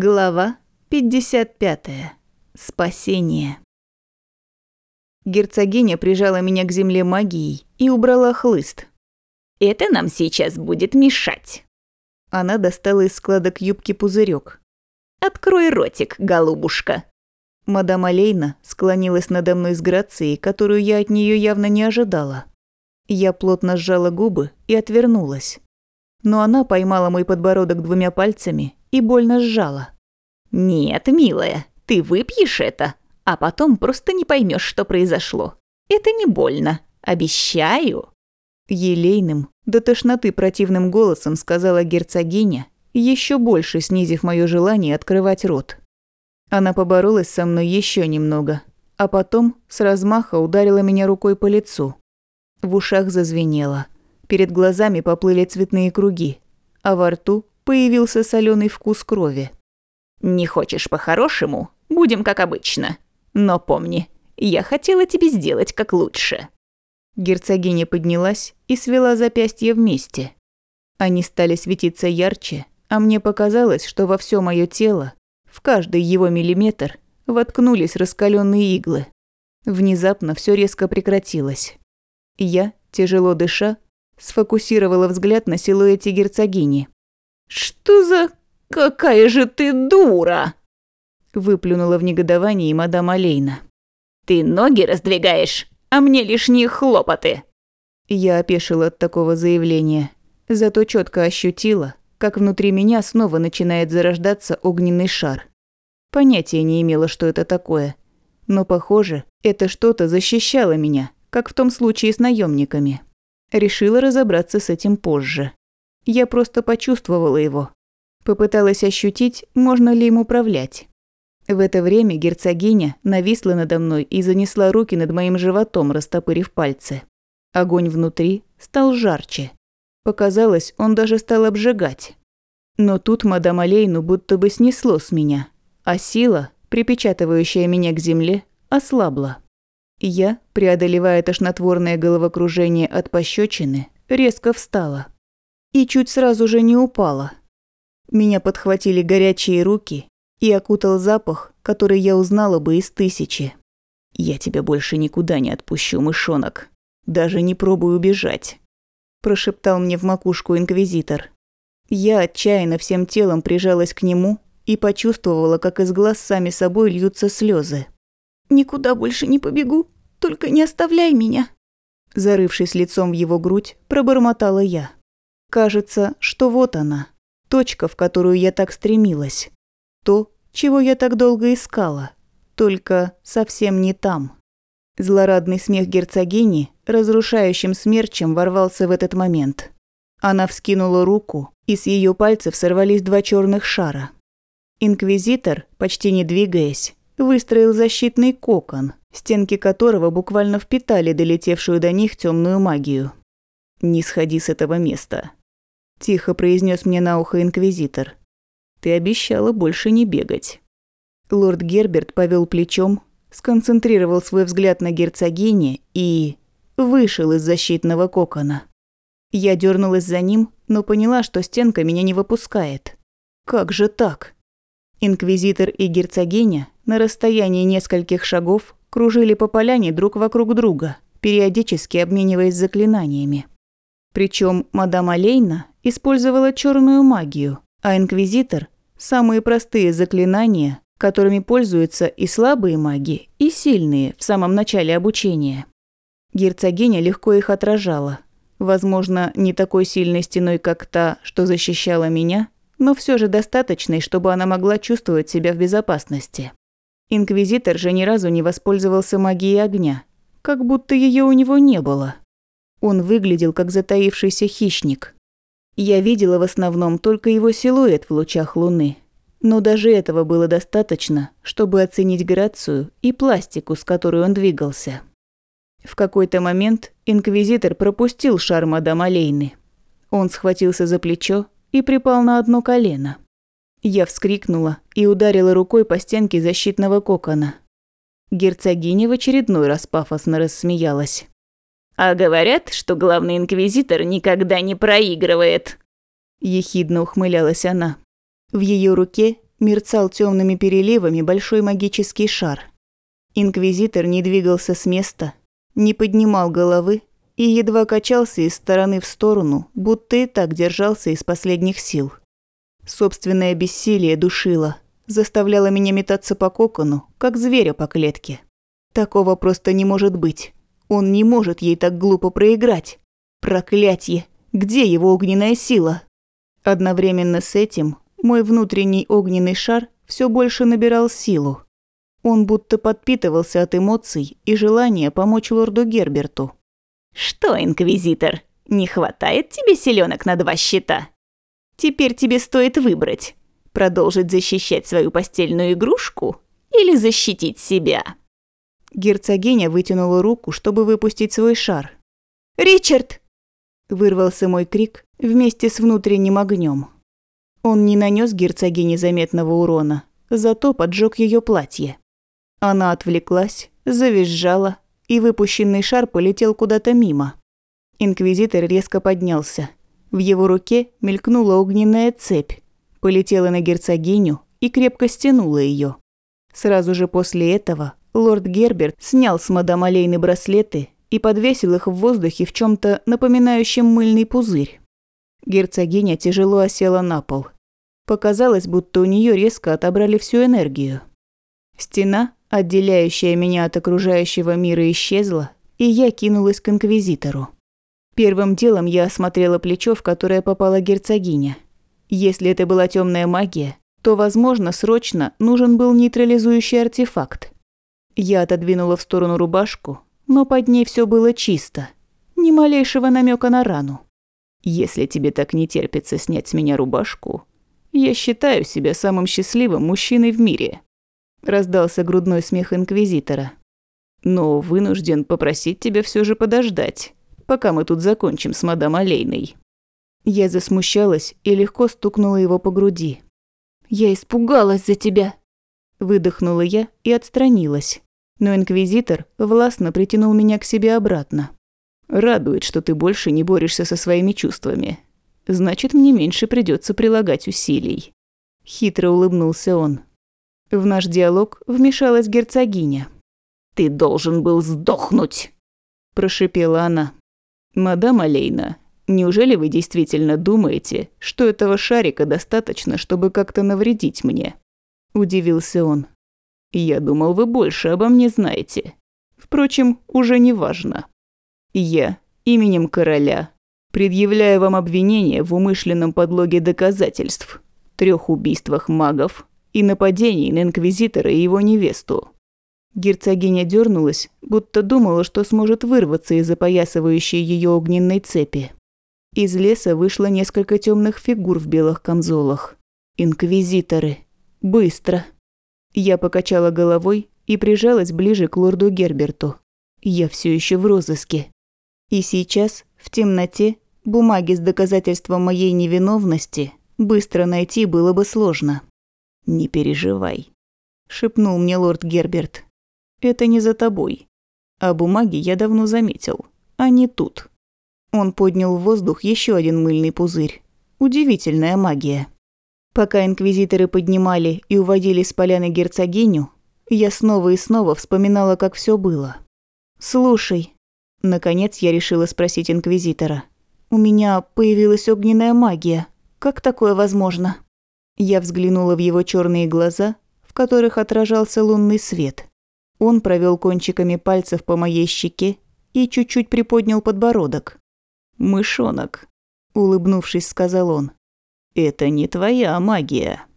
Глава 55. Спасение. Герцогиня прижала меня к земле магией и убрала хлыст. «Это нам сейчас будет мешать». Она достала из складок юбки пузырек. «Открой ротик, голубушка». Мадам Алейна склонилась надо мной с грацией, которую я от нее явно не ожидала. Я плотно сжала губы и отвернулась. Но она поймала мой подбородок двумя пальцами и больно сжала. «Нет, милая, ты выпьешь это, а потом просто не поймешь, что произошло. Это не больно, обещаю». Елейным, до тошноты противным голосом сказала герцогиня, еще больше снизив мое желание открывать рот. Она поборолась со мной еще немного, а потом с размаха ударила меня рукой по лицу. В ушах зазвенело, перед глазами поплыли цветные круги, а во рту появился соленый вкус крови. «Не хочешь по-хорошему? Будем как обычно. Но помни, я хотела тебе сделать как лучше». Герцогиня поднялась и свела запястья вместе. Они стали светиться ярче, а мне показалось, что во все мое тело, в каждый его миллиметр, воткнулись раскаленные иглы. Внезапно все резко прекратилось. Я, тяжело дыша, сфокусировала взгляд на силуэте герцогини. «Что за... какая же ты дура!» Выплюнула в негодовании мадам Алейна. «Ты ноги раздвигаешь, а мне лишние хлопоты!» Я опешила от такого заявления, зато четко ощутила, как внутри меня снова начинает зарождаться огненный шар. Понятия не имела, что это такое. Но, похоже, это что-то защищало меня, как в том случае с наемниками. Решила разобраться с этим позже. Я просто почувствовала его. Попыталась ощутить, можно ли им управлять. В это время герцогиня нависла надо мной и занесла руки над моим животом, растопырив пальцы. Огонь внутри стал жарче. Показалось, он даже стал обжигать. Но тут мадам Алейну будто бы снесло с меня, а сила, припечатывающая меня к земле, ослабла. Я, преодолевая тошнотворное головокружение от пощечины, резко встала и чуть сразу же не упала. Меня подхватили горячие руки и окутал запах, который я узнала бы из тысячи. «Я тебя больше никуда не отпущу, мышонок. Даже не пробуй убежать», – прошептал мне в макушку инквизитор. Я отчаянно всем телом прижалась к нему и почувствовала, как из глаз сами собой льются слезы. «Никуда больше не побегу, только не оставляй меня», зарывшись лицом в его грудь, пробормотала я. Кажется, что вот она, точка, в которую я так стремилась. То, чего я так долго искала, только совсем не там. Злорадный смех герцогини разрушающим смерчем ворвался в этот момент. Она вскинула руку, и с ее пальцев сорвались два черных шара. Инквизитор, почти не двигаясь, выстроил защитный кокон, стенки которого буквально впитали долетевшую до них темную магию. «Не сходи с этого места», – тихо произнес мне на ухо инквизитор. «Ты обещала больше не бегать». Лорд Герберт повел плечом, сконцентрировал свой взгляд на герцогине и... вышел из защитного кокона. Я дернулась за ним, но поняла, что стенка меня не выпускает. Как же так? Инквизитор и герцогиня на расстоянии нескольких шагов кружили по поляне друг вокруг друга, периодически обмениваясь заклинаниями. Причем мадам Алейна использовала черную магию, а инквизитор – самые простые заклинания, которыми пользуются и слабые маги, и сильные в самом начале обучения. Герцогиня легко их отражала. Возможно, не такой сильной стеной, как та, что защищала меня, но все же достаточной, чтобы она могла чувствовать себя в безопасности. Инквизитор же ни разу не воспользовался магией огня, как будто ее у него не было. Он выглядел как затаившийся хищник. Я видела в основном только его силуэт в лучах луны. Но даже этого было достаточно, чтобы оценить грацию и пластику, с которой он двигался. В какой-то момент инквизитор пропустил шар мадам Алейны. Он схватился за плечо и припал на одно колено. Я вскрикнула и ударила рукой по стенке защитного кокона. Герцогиня в очередной раз пафосно рассмеялась. А говорят, что главный инквизитор никогда не проигрывает. Ехидно ухмылялась она. В ее руке мерцал темными переливами большой магический шар. Инквизитор не двигался с места, не поднимал головы и едва качался из стороны в сторону, будто и так держался из последних сил. Собственное бессилие душило, заставляло меня метаться по кокону, как зверя по клетке. Такого просто не может быть. Он не может ей так глупо проиграть. Проклятье! Где его огненная сила? Одновременно с этим мой внутренний огненный шар все больше набирал силу. Он будто подпитывался от эмоций и желания помочь лорду Герберту. «Что, инквизитор, не хватает тебе селенок на два счета? Теперь тебе стоит выбрать, продолжить защищать свою постельную игрушку или защитить себя?» Герцогиня вытянула руку, чтобы выпустить свой шар. «Ричард!» Вырвался мой крик вместе с внутренним огнем. Он не нанес герцогине заметного урона, зато поджег ее платье. Она отвлеклась, завизжала, и выпущенный шар полетел куда-то мимо. Инквизитор резко поднялся. В его руке мелькнула огненная цепь, полетела на герцогиню и крепко стянула ее. Сразу же после этого лорд Герберт снял с мадам Олейны браслеты и подвесил их в воздухе в чем то напоминающем мыльный пузырь. Герцогиня тяжело осела на пол. Показалось, будто у нее резко отобрали всю энергию. Стена, отделяющая меня от окружающего мира, исчезла, и я кинулась к инквизитору. Первым делом я осмотрела плечо, в которое попала герцогиня. Если это была темная магия, то, возможно, срочно нужен был нейтрализующий артефакт. Я отодвинула в сторону рубашку, но под ней все было чисто. Ни малейшего намека на рану. Если тебе так не терпится снять с меня рубашку, я считаю себя самым счастливым мужчиной в мире. Раздался грудной смех инквизитора. Но вынужден попросить тебя все же подождать, пока мы тут закончим с мадам Олейной. Я засмущалась и легко стукнула его по груди. «Я испугалась за тебя», – выдохнула я и отстранилась. Но инквизитор властно притянул меня к себе обратно. «Радует, что ты больше не борешься со своими чувствами. Значит, мне меньше придется прилагать усилий». Хитро улыбнулся он. В наш диалог вмешалась герцогиня. «Ты должен был сдохнуть!» – прошипела она. «Мадам Алейна, неужели вы действительно думаете, что этого шарика достаточно, чтобы как-то навредить мне?» – удивился он. Я думал, вы больше обо мне знаете. Впрочем, уже не важно. Я, именем короля, предъявляю вам обвинение в умышленном подлоге доказательств, трех убийствах магов и нападении на инквизитора и его невесту. Герцогиня дернулась, будто думала, что сможет вырваться из опоясывающей ее огненной цепи. Из леса вышло несколько темных фигур в белых камзолах. Инквизиторы. Быстро. Я покачала головой и прижалась ближе к лорду Герберту. Я все еще в розыске. И сейчас, в темноте, бумаги с доказательством моей невиновности быстро найти было бы сложно. «Не переживай», – шепнул мне лорд Герберт. «Это не за тобой. А бумаги я давно заметил. Они тут». Он поднял в воздух еще один мыльный пузырь. Удивительная магия. Пока инквизиторы поднимали и уводили с поляны герцогиню, я снова и снова вспоминала, как все было. «Слушай», – наконец я решила спросить инквизитора, – «у меня появилась огненная магия. Как такое возможно?» Я взглянула в его черные глаза, в которых отражался лунный свет. Он провел кончиками пальцев по моей щеке и чуть-чуть приподнял подбородок. «Мышонок», – улыбнувшись, сказал он. Это не твоя магия.